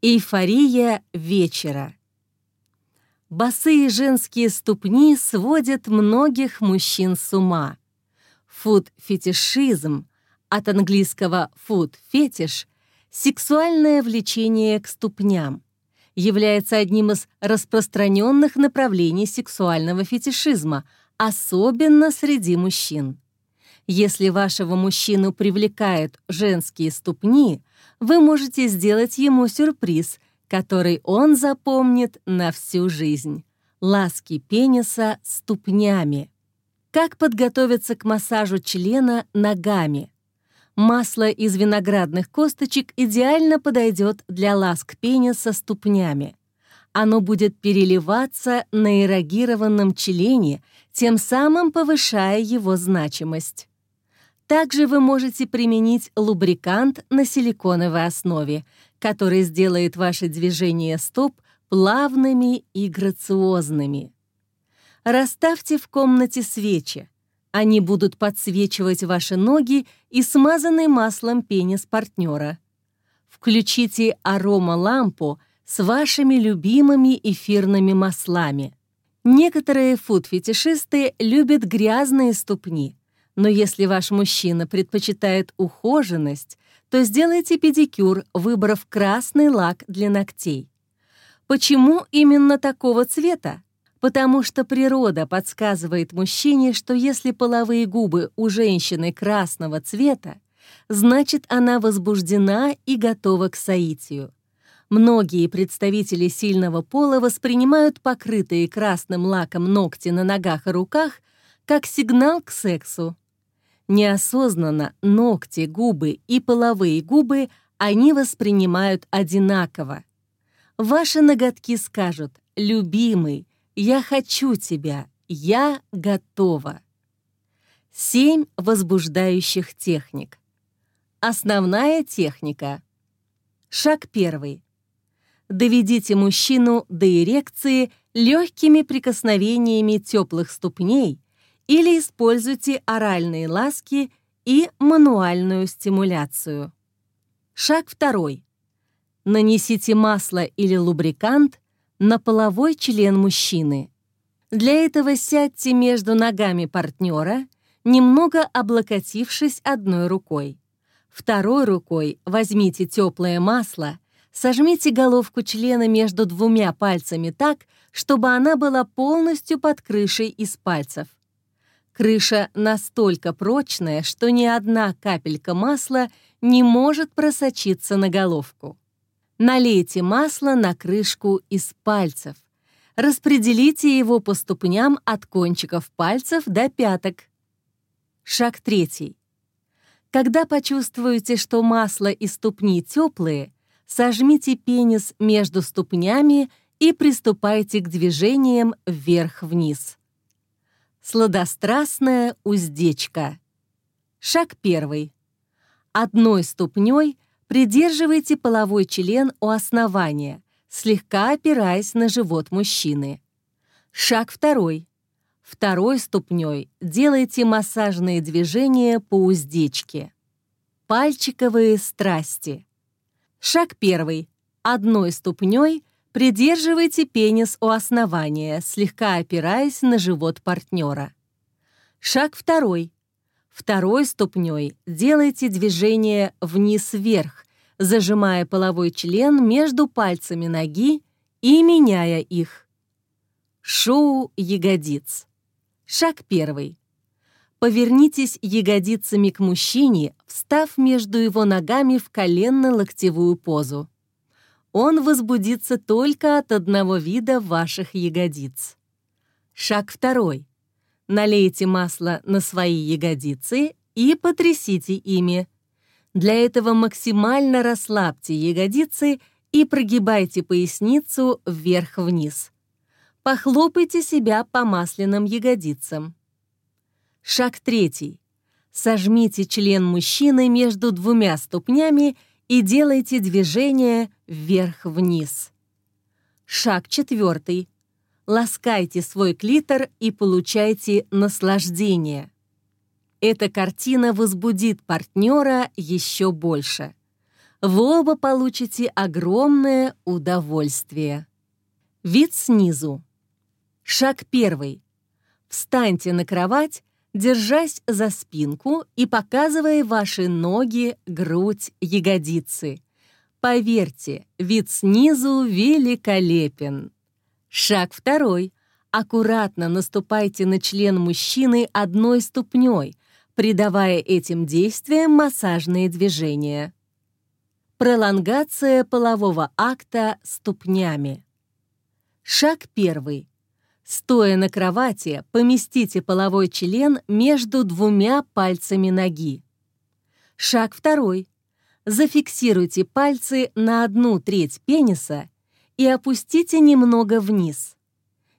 Эйфория вечера. Босые женские ступни сводят многих мужчин с ума. Фуд-фетишизм, от английского «фуд-фетиш» — сексуальное влечение к ступням, является одним из распространенных направлений сексуального фетишизма, особенно среди мужчин. Если вашего мужчину привлекают женские ступни, вы можете сделать ему сюрприз, который он запомнит на всю жизнь. Ласки пениса ступнями. Как подготовиться к массажу члена ногами? Масло из виноградных косточек идеально подойдет для ласк пениса ступнями. Оно будет переливаться на эрогированном члене, тем самым повышая его значимость. Также вы можете применить лубрикант на силиконовой основе, который сделает ваши движения стоп плавными и грациозными. Расставьте в комнате свечи. Они будут подсвечивать ваши ноги и смазанный маслом пенис партнера. Включите аромалампу с вашими любимыми эфирными маслами. Некоторые фуд-фетишисты любят грязные ступни — но если ваш мужчина предпочитает ухоженность, то сделайте педикюр, выбрав красный лак для ногтей. Почему именно такого цвета? Потому что природа подсказывает мужчине, что если половые губы у женщины красного цвета, значит, она возбуждена и готова к соитию. Многие представители сильного пола воспринимают покрытые красным лаком ногти на ногах и руках как сигнал к сексу. Неосознанно ногти, губы и половые губы они воспринимают одинаково. Ваши ноготки скажут «Любимый, я хочу тебя, я готова». Семь возбуждающих техник. Основная техника. Шаг первый. Доведите мужчину до эрекции легкими прикосновениями теплых ступней – или используйте оральные ласки и мануальную стимуляцию. Шаг второй. Нанесите масло или лубрикант на половой член мужчины. Для этого сядьте между ногами партнера, немного облокотившись одной рукой. Второй рукой возьмите теплое масло, сожмите головку члена между двумя пальцами так, чтобы она была полностью под крышей из пальцев. Крыша настолько прочная, что ни одна капелька масла не может просочиться на головку. Налейте масло на крышку из пальцев. Распределите его по ступням от кончиков пальцев до пяток. Шаг третий. Когда почувствуете, что масло и ступни теплые, сожмите пенис между ступнями и приступайте к движениям вверх-вниз. Сладострастная уздечка. Шаг первый. Одной ступней придерживайте половой член у основания, слегка опираясь на живот мужчины. Шаг второй. Второй ступней делайте массажные движения по уздечке. Пальчиковые страсти. Шаг первый. Одной ступней Придерживайте пенис у основания, слегка опираясь на живот партнера. Шаг второй. Второй ступней делайте движение вниз-вверх, зажимая половой член между пальцами ноги и меняя их. Шоу ягодиц. Шаг первый. Повернитесь ягодицами к мужчине, встав между его ногами в коленно-локтевую позу он возбудится только от одного вида ваших ягодиц. Шаг второй. Налейте масло на свои ягодицы и потрясите ими. Для этого максимально расслабьте ягодицы и прогибайте поясницу вверх-вниз. Похлопайте себя по масляным ягодицам. Шаг третий. Сожмите член мужчины между двумя ступнями и делайте движение вверх-вниз. Шаг четвертый. Ласкайте свой клитор и получайте наслаждение. Эта картина возбудит партнера еще больше. вы оба получите огромное удовольствие. Вид снизу. Шаг первый. Встаньте на кровать, держась за спинку и показывая ваши ноги, грудь, ягодицы. Поверьте, вид снизу великолепен. Шаг второй. Аккуратно наступайте на член мужчины одной ступней, придавая этим действиям массажные движения. Пролонгация полового акта ступнями. Шаг первый. Стоя на кровати, поместите половой член между двумя пальцами ноги. Шаг второй. Зафиксируйте пальцы на одну треть пениса и опустите немного вниз.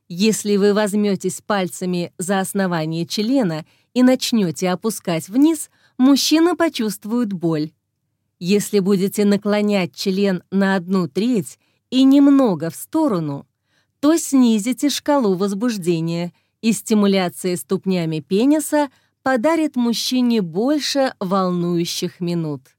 Если вы возьметесь пальцами за основание члена и начнете опускать вниз, мужчина почувствует боль. Если будете наклонять член на одну треть и немного в сторону, то снизите шкалу возбуждения, и стимуляция ступнями пениса подарит мужчине больше волнующих минут.